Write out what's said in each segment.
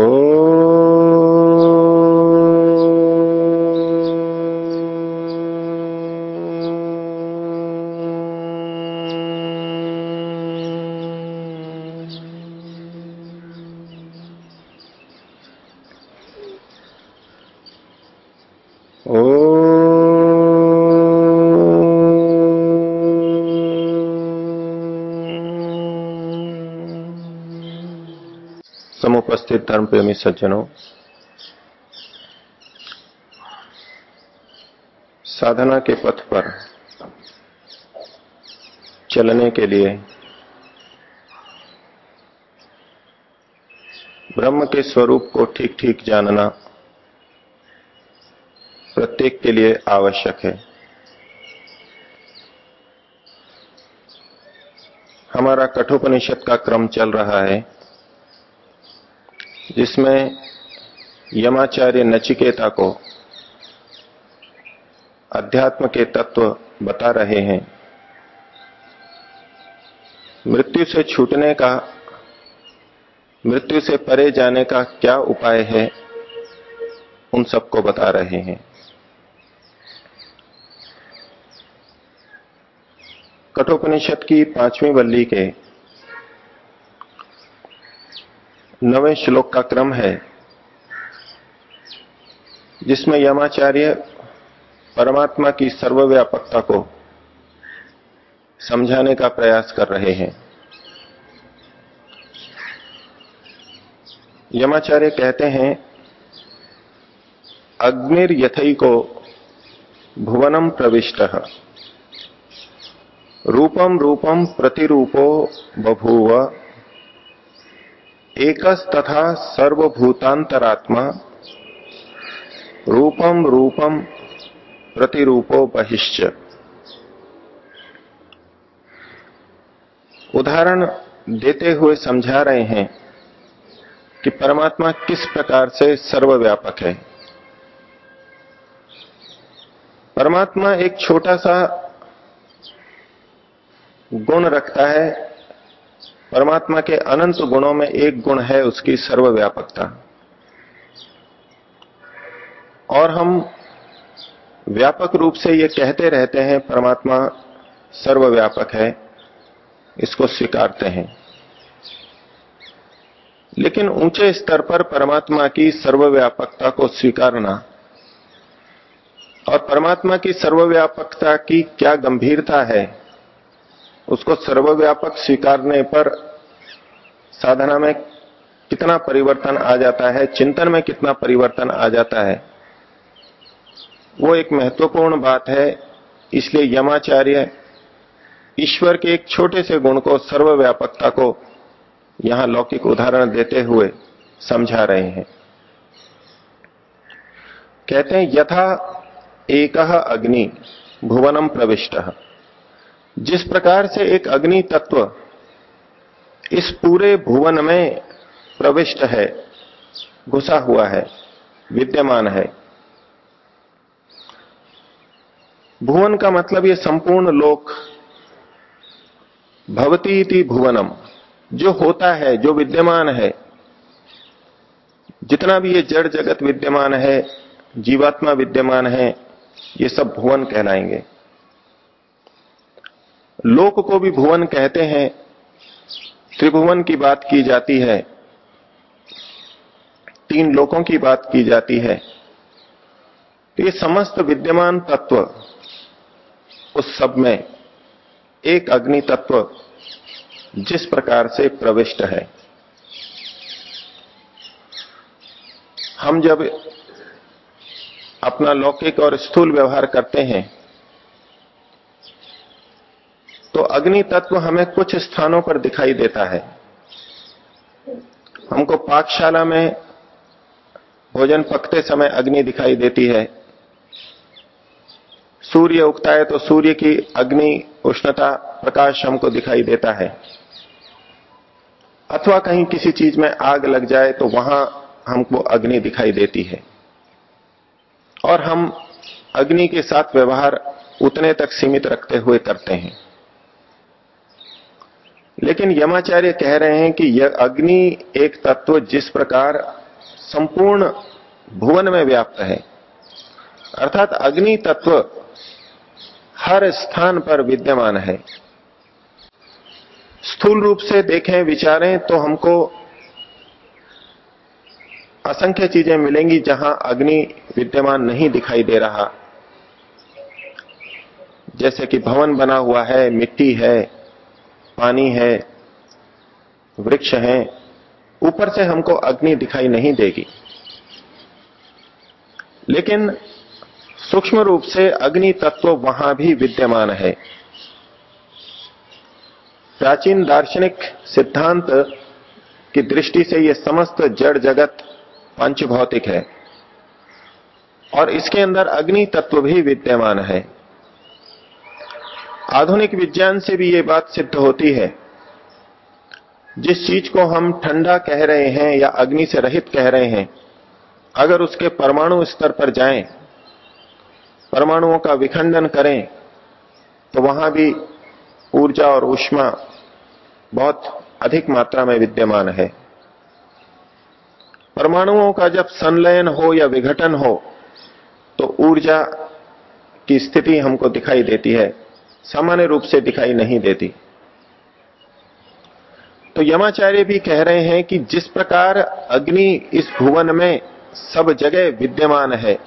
Oh. समुपस्थित धर्म प्रेमी सज्जनों, साधना के पथ पर चलने के लिए ब्रह्म के स्वरूप को ठीक ठीक जानना प्रत्येक के लिए आवश्यक है। हमारा कठोपनिषद का क्रम चल रहा है। जिसमें यमाचार्य नचिकेता को अध्यात्म के तत्व बता रहे हैं। मृत्यु से छूटने का, मृत्यु से परे जाने का क्या उपाय है, उन सबको बता रहे हैं। कठोपनिषद की पांचवी वल्ली के नवे श्लोक का क्रम है, जिसमें यमाचार्य परमात्मा की सर्वव्यापकता को समझाने का प्रयास कर रहे हैं। यमाचार्य कहते हैं, अग्निर यथई को भुवनम प्रविष्ट रूपम रूपम प्रतिरूपो बभूव एकस तथा सर्वभूतांतरात्मा रूपम रूपम प्रतिरूपो बहिश्च। उदाहरण देते हुए समझा रहे हैं कि परमात्मा किस प्रकार से सर्वव्यापक है। परमात्मा एक छोटा सा गुण रखता है परमात्मा के अनंत गुणों में एक गुण है उसकी सर्वव्यापकता। और हम व्यापक रूप से ये कहते रहते हैं, परमात्मा सर्वव्यापक है, इसको स्वीकारते हैं। लेकिन ऊँचे स्तर पर परमात्मा की सर्वव्यापकता को स्वीकारना और परमात्मा की सर्वव्यापकता की क्या गंभीरता है उसको सर्वव्यापक स्वीकारने पर साधना में कितना परिवर्तन आ जाता है, चिंतन में कितना परिवर्तन आ जाता है, वो एक महत्वपूर्ण बात है। इसलिए यमाचार्य ईश्वर के एक छोटे से गुण को सर्वव्यापकता को यहाँ लौकिक उदाहरण देते हुए समझा रहे हैं। कहते हैं, यथा एक अग्नि भुवनम प्रविष्ट। जिस प्रकार से एक अग्नि तत्व इस पूरे भुवन में प्रविष्ट है, घुसा हुआ है, विद्यमान है। भुवन का मतलब ये संपूर्ण लोक भवती भुवनम, जो होता है, जो विद्यमान है। जितना भी ये जड़ जगत विद्यमान है, जीवात्मा विद्यमान है, ये सब भुवन कहलाएँगे। लोक को भी भुवन कहते हैं। त्रिभुवन की बात की जाती है। तीन लोकों की बात की जाती है। तो ये समस्त विद्यमान तत्व उस सब में एक अग्नि तत्व जिस प्रकार से प्रविष्ट है। हम जब अपना लौकिक और स्थूल व्यवहार करते हैं तो अग्नि तत्व हमें कुछ स्थानों पर दिखाई देता है। हमको पाकशाला में भोजन पकते समय अग्नि दिखाई देती है। सूर्य उगता है तो सूर्य की अग्नि उष्णता प्रकाश हमको दिखाई देता है। अथवा कहीं किसी चीज़ में आग लग जाए तो वहाँ हमको अग्नि दिखाई देती है। और हम अग्नि के साथ व्यवहार उतने तक सीमित रखते हुए करते हैं। लेकिन यमाचार्य कह रहे हैं कि यह अग्नि एक तत्व जिस प्रकार संपूर्ण भुवन में व्याप्त है। अर्थात अग्नि तत्व हर स्थान पर विद्यमान है। स्थूल रूप से देखें, विचारें तो हमको असंख्य चीज़ें मिलेंगी जहाँ अग्नि विद्यमान नहीं दिखाई दे रहा। जैसे कि भवन बना हुआ है, मिट्टी है पानी है, वृक्ष है, ऊपर से हमको अग्नि दिखाई नहीं देगी। लेकिन सूक्ष्म रूप से अग्नि तत्व वहाँ भी विद्यमान है। प्राचीन दार्शनिक सिद्धांत की दृष्टि से यह समस्त जड़ जगत पंच भौतिक है और इसके अंदर अग्नि तत्व भी विद्यमान है। आधुनिक विज्ञान से भी ये बात सिद्ध होती है। जिस चीज़ को हम ठंडा कह रहे हैं या अग्नि से रहित कह रहे हैं अगर उसके परमाणु स्तर पर जाएँ, परमाणुओं का विखंडन करें तो वहाँ भी ऊर्जा और उष्मा बहुत अधिक मात्रा में विद्यमान है। परमाणुओं का जब संलयन हो या विघटन हो तो ऊर्जा की स्थिति हमको दिखाई देती है। सामान्य रूप से दिखाई नहीं देती। तो यमाचार्य भी कह रहे हैं कि जिस प्रकार अग्नि इस भुवन में सब जगह विद्यमान है,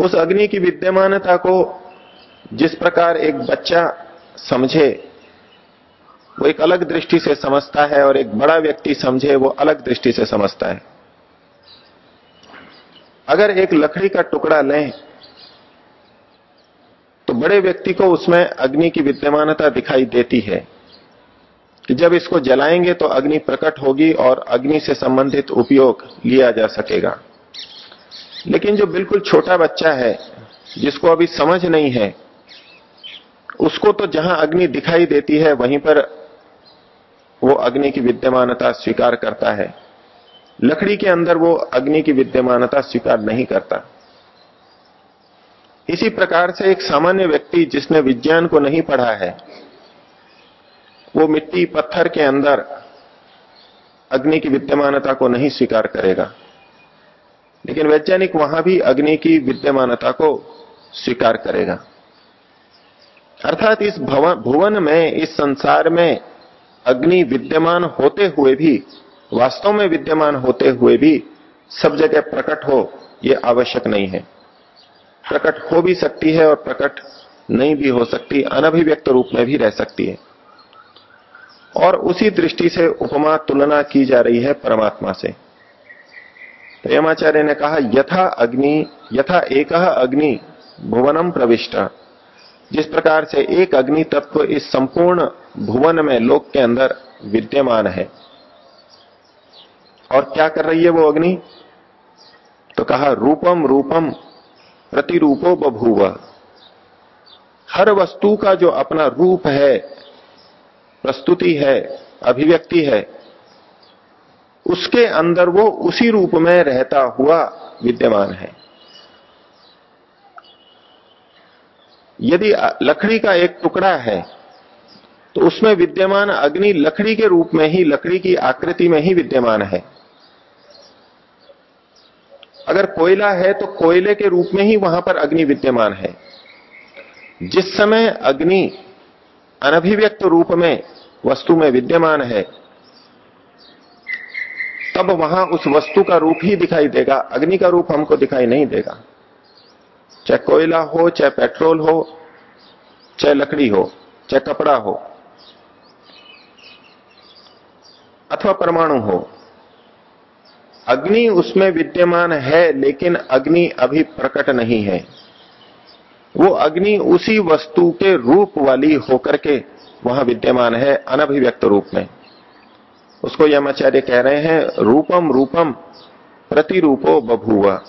उस अग्नि की विद्यमानता को जिस प्रकार एक बच्चा समझे, वो एक अलग दृष्टि से समझता है और एक बड़ा व्यक्ति समझे, वो अलग दृष्टि से समझता है। अगर एक लकड़ी का टुकड़ा लें तो बड़े व्यक्ति को उसमें अग्नि की विद्यमानता दिखाई देती है कि जब इसको जलाएँगे तो अग्नि प्रकट होगी और अग्नि से संबंधित उपयोग लिया जा सकेगा। लेकिन जो बिल्कुल छोटा बच्चा है, जिसको अभी समझ नहीं है, उसको तो जहाँ अग्नि दिखाई देती है, वहीं पर वो अग्नि की विद्यमानता स्वीकार करता है। लकड़ी के अंदर वो अग्नि की विद्यमानता स्वीकार नहीं करता। इसी प्रकार से एक सामान्य व्यक्ति जिसने विज्ञान को नहीं पढ़ा है, वो मिट्टी पत्थर के अंदर अग्नि की विद्यमानता को नहीं स्वीकार करेगा। लेकिन वैज्ञानिक वहाँ भी अग्नि की विद्यमानता को स्वीकार करेगा। अर्थात इस भुवन में, इस संसार में अग्नि विद्यमान होते हुए भी, वास्तव में विद्यमान होते हुए भी सब जगह प्रकट हो यह आवश्यक नहीं है। प्रकट हो भी सकती है और प्रकट नहीं भी हो सकती, अनभिव्यक्त रूप में भी रह सकती है। और उसी दृष्टि से उपमा तुलना की जा रही है परमात्मा से। तो यमाचार्य ने कहा, यथा अग्नि, यथा एक अग्नि भुवनम प्रविष्ट। जिस प्रकार से एक अग्नि तत्व इस संपूर्ण भुवन में लोक के अंदर विद्यमान है। और क्या कर रही है वो अग्नि? तो कहा, रूपम रूपम प्रतिरूपो बभूव। हर वस्तु का जो अपना रूप है, प्रस्तुति है, अभिव्यक्ति है, उसके अंदर वो उसी रूप में रहता हुआ विद्यमान है। यदि लकड़ी का एक टुकड़ा है तो उसमें विद्यमान अग्नि लकड़ी के रूप में ही, लकड़ी की आकृति में ही विद्यमान है। अगर कोयला है तो कोयले के रूप में ही वहाँ पर अग्नि विद्यमान है। जिस समय अग्नि अनभिव्यक्त रूप में वस्तु में विद्यमान है, तब वहाँ उस वस्तु का रूप ही दिखाई देगा। अग्नि का रूप हमको दिखाई नहीं देगा। चाहे कोयला हो, चाहे पेट्रोल हो, चाहे लकड़ी हो, चाहे कपड़ा हो, अथवा परमाणु हो अग्नि उसमें विद्यमान है, लेकिन अग्नि अभी प्रकट नहीं है। वो अग्नि उसी वस्तु के रूप वाली होकर के वहाँ विद्यमान है, अनभिव्यक्त रूप में। उसको यमाचार्य कह रहे हैं, रूपम रूपम, प्रतिरूपो बभुआ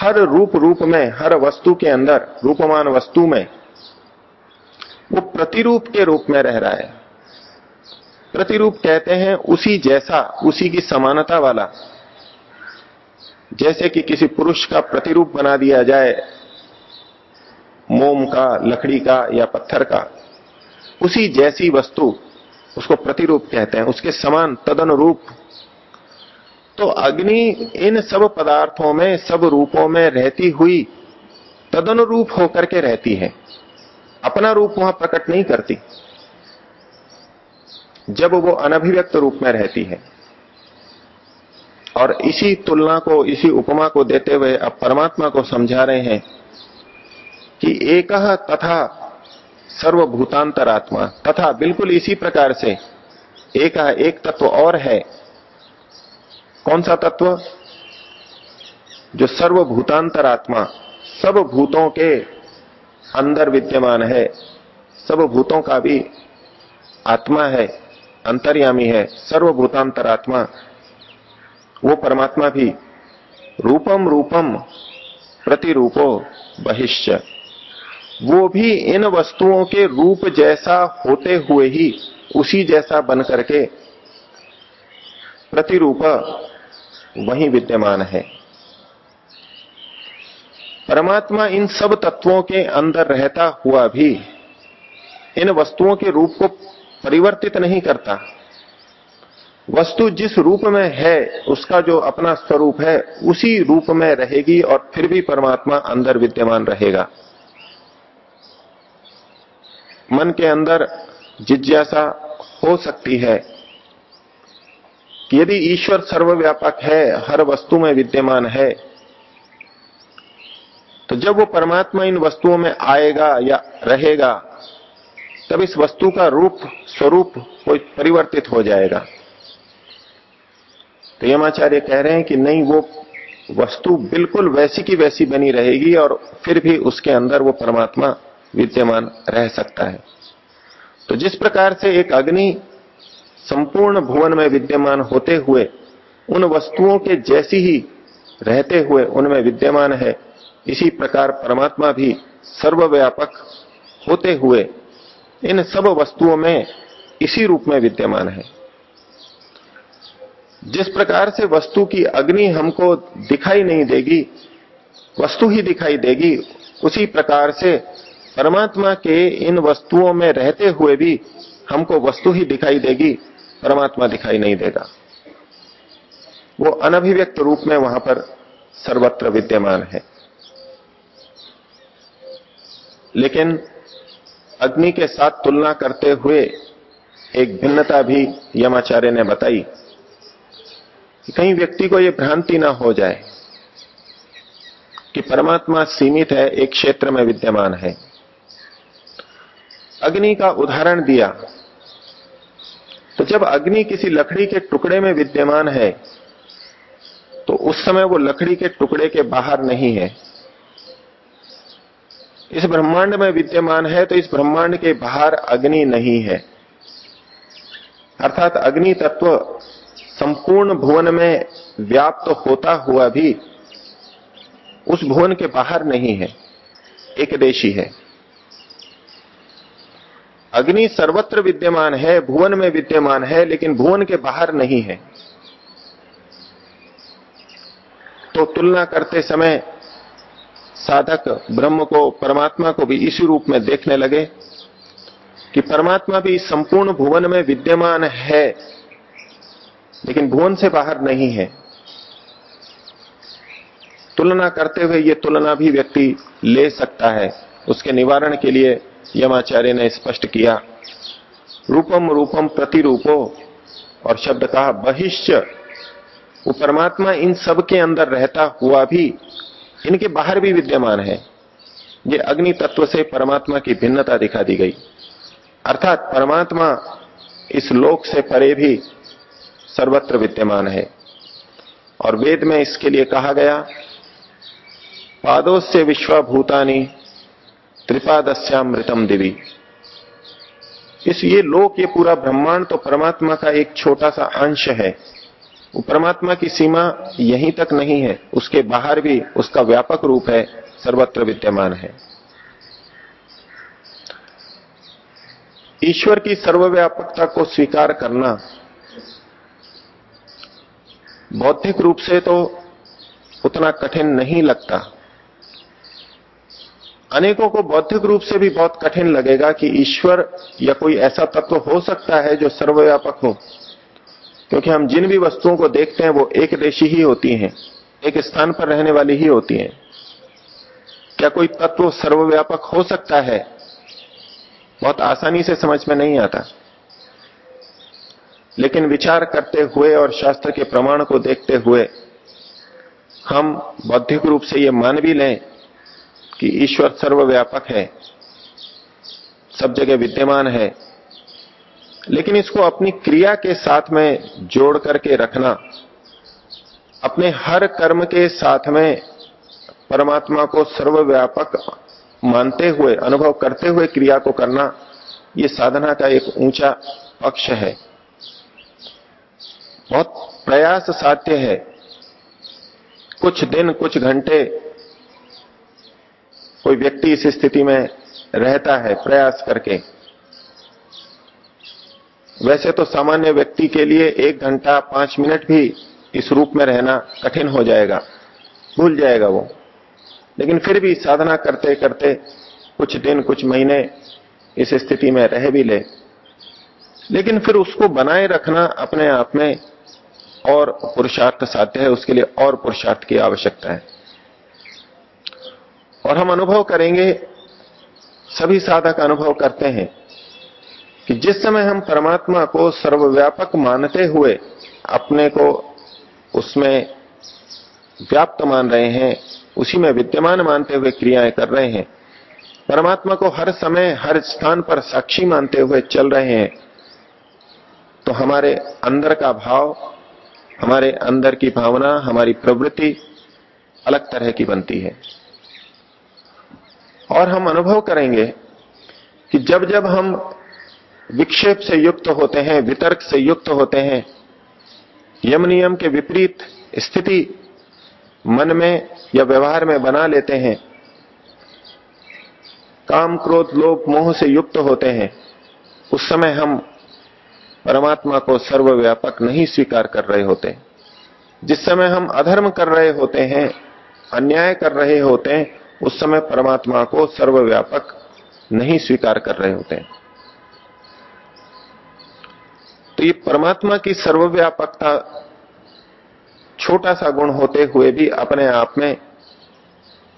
हर रूप रूप में, हर वस्तु के अंदर, रूपमान वस्तु में, वो प्रतिरूप के रूप में रह रहा है। प्रतिरूप कहते हैं, उसी जैसा, उसी की समानता वाला जैसे कि किसी पुरुष का प्रतिरूप बना दिया जाए, मोम का, लकड़ी का या पत्थर का, उसी जैसी वस्तु उसको प्रतिरूप कहते हैं, उसके समान तदनुरूप। तो अग्नि इन सब पदार्थों में, सब रूपों में रहती हुई तदनुरूप होकर के रहती है। अपना रूप वहाँ प्रकट नहीं करती। जब वो अनभिव्यक्त रूप में रहती है। और इसी तुलना को, इसी उपमा को देते हुए अब परमात्मा को समझा रहे हैं कि एक तथा सर्वभूतांतर आत्मा तथा बिल्कुल इसी प्रकार से एक एक तत्व और है। कौन सा तत्व? जो सर्वभूतांतर आत्मा सब भूतों के अंदर विद्यमान है, सब भूतों का भी आत्मा है, अंतर्यामी है, सर्वभूतांतरात्मा वो परमात्मा भी रूपम रूपम प्रतिरूपो बहिष्य वो भी इन वस्तुओं के रूप जैसा होते हुए ही उसी जैसा बन करके प्रतिरूप वही विद्यमान है। परमात्मा इन सब तत्वों के अंदर रहता हुआ भी इन वस्तुओं के रूप को परिवर्तित नहीं करता। वस्तु जिस रूप में है, उसका जो अपना स्वरूप है, उसी रूप में रहेगी और फिर भी परमात्मा अंदर विद्यमान रहेगा। मन के अंदर जिज्ञासा हो सकती है कि यदि ईश्वर सर्वव्यापक है, हर वस्तु में विद्यमान है तो जब वो परमात्मा इन वस्तुओं में आएगा या रहेगा, तब इस वस्तु का रूप, स्वरूप परिवर्तित हो जाएगा। तो यमाचार्य कह रहे हैं कि नहीं, वो वस्तु बिल्कुल वैसी की वैसी बनी रहेगी और फिर भी उसके अंदर वो परमात्मा विद्यमान रह सकता है। तो जिस प्रकार से एक अग्नि संपूर्ण भुवन में विद्यमान होते हुए, उन वस्तुओं के जैसी ही रहते हुए उनमें विद्यमान है, इसी प्रकार परमात्मा भी सर्वव्यापक होते हुए इन सब वस्तुओं में इसी रूप में विद्यमान है। जिस प्रकार से वस्तु की अग्नि हमको दिखाई नहीं देगी, वस्तु ही दिखाई देगी, उसी प्रकार से परमात्मा के इन वस्तुओं में रहते हुए भी हमको वस्तु ही दिखाई देगी, परमात्मा दिखाई नहीं देगा। वो अनभिव्यक्त रूप में वहाँ पर सर्वत्र विद्यमान है। लेकिन अग्नि के साथ तुलना करते हुए एक भिन्नता भी यमाचार्य ने बताई। कि कहीं व्यक्ति को यह भ्रांति ना हो जाए कि परमात्मा सीमित है, एक क्षेत्र में विद्यमान है। अग्नि का उदाहरण दिया। तो जब अग्नि किसी लकड़ी के टुकड़े में विद्यमान है तो उस समय वो लकड़ी के टुकड़े के बाहर नहीं है। इस ब्रह्मांड में विद्यमान है तो इस ब्रह्मांड के बाहर अग्नि नहीं है। अर्थात अग्नि तत्व संपूर्ण भुवन में व्याप्त होता हुआ भी उस भुवन के बाहर नहीं है, एक देशी है। अग्नि सर्वत्र विद्यमान है, भुवन में विद्यमान है, लेकिन भुवन के बाहर नहीं है। तो तुलना करते समय साधक ब्रह्म को, परमात्मा को भी इसी रूप में देखने लगे कि परमात्मा भी संपूर्ण भुवन में विद्यमान है। लेकिन भुवन से बाहर नहीं है। तुलना करते हुए ये तुलना भी व्यक्ति ले सकता है। उसके निवारण के लिए यमाचार्य ने स्पष्ट किया, रूपम रूपम प्रतिरूपो और शब्द कहा बहिष्य वो परमात्मा इन सब के अंदर रहता हुआ भी इनके बाहर भी विद्यमान है। ये अग्नि तत्व से परमात्मा की भिन्नता दिखा दी गई। अर्थात परमात्मा इस लोक से परे भी सर्वत्र विद्यमान है। और वेद में इसके लिए कहा गया पादों से विश्वभूतानी त्रिपादस्यामृतम दिवी। इस ये लोक, ये पूरा ब्रह्मांड तो परमात्मा का एक छोटा सा अंश है। वो परमात्मा की सीमा यहीं तक नहीं है, उसके बाहर भी उसका व्यापक रूप है, सर्वत्र विद्यमान है। ईश्वर की सर्वव्यापकता को स्वीकार करना बौद्धिक रूप से तो उतना कठिन नहीं लगता। अनेकों को बौद्धिक रूप से भी बहुत कठिन लगेगा कि ईश्वर या कोई ऐसा तत्व हो सकता है जो सर्वव्यापक हो। क्योंकि हम जिन भी वस्तुओं को देखते हैं, वो एक देशी ही होती हैं, एक स्थान पर रहने वाली ही होती हैं। क्या कोई तत्व सर्वव्यापक हो सकता है? बहुत आसानी से समझ में नहीं आता। लेकिन विचार करते हुए और शास्त्र के प्रमाण को देखते हुए हम बौद्धिक रूप से यह मान भी लें कि ईश्वर सर्वव्यापक है, सब जगह विद्यमान है। लेकिन इसको अपनी क्रिया के साथ में जोड़ करके रखना, अपने हर कर्म के साथ में परमात्मा को सर्वव्यापक मानते हुए, अनुभव करते हुए क्रिया को करना यह साधना का एक ऊँचा पक्ष है। बहुत प्रयास साध्य है। कुछ दिन, कुछ घंटे कोई व्यक्ति इस स्थिति में रहता है प्रयास करके। वैसे तो सामान्य व्यक्ति के लिए एक घंटा, पाँच मिनट भी इस रूप में रहना कठिन हो जाएगा, भूल जाएगा वो। लेकिन फिर भी साधना करते करते कुछ दिन, कुछ महीने इस स्थिति में रह भी ले। लेकिन फिर उसको बनाए रखना अपने आप में और पुरुषार्थ साध्य है, उसके लिए और पुरुषार्थ की आवश्यकता है। और हम अनुभव करेंगे, सभी साधक अनुभव करते हैं कि जिस समय हम परमात्मा को सर्वव्यापक मानते हुए अपने को उसमें व्याप्त मान रहे हैं, उसी में विद्यमान मानते हुए क्रियाएँ कर रहे हैं, परमात्मा को हर समय, हर स्थान पर साक्षी मानते हुए चल रहे हैं तो हमारे अंदर का भाव हमारे अंदर की भावना, हमारी प्रवृत्ति अलग तरह की बनती है। और हम अनुभव करेंगे कि जब जब हम विक्षेप से युक्त होते हैं, वितर्क से युक्त होते हैं, यम नियम के विपरीत स्थिति मन में या व्यवहार में बना लेते हैं, काम, क्रोध, लोभ, मोह से युक्त होते हैं, उस समय हम परमात्मा को सर्वव्यापक नहीं स्वीकार कर रहे होते। जिस समय हम अधर्म कर रहे होते हैं, अन्याय कर रहे होते हैं, उस समय परमात्मा को सर्वव्यापक नहीं स्वीकार कर रहे होते। हैं तो ये परमात्मा की सर्वव्यापकता छोटा सा गुण होते हुए भी अपने आप में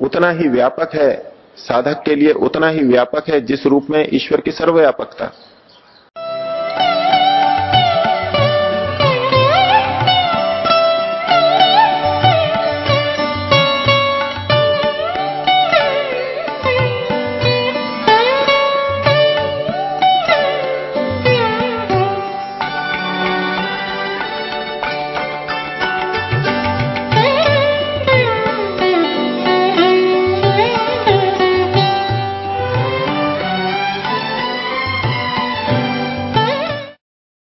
उतना ही व्यापक है, साधक के लिए उतना ही व्यापक है, जिस रूप में ईश्वर की सर्वव्यापकता।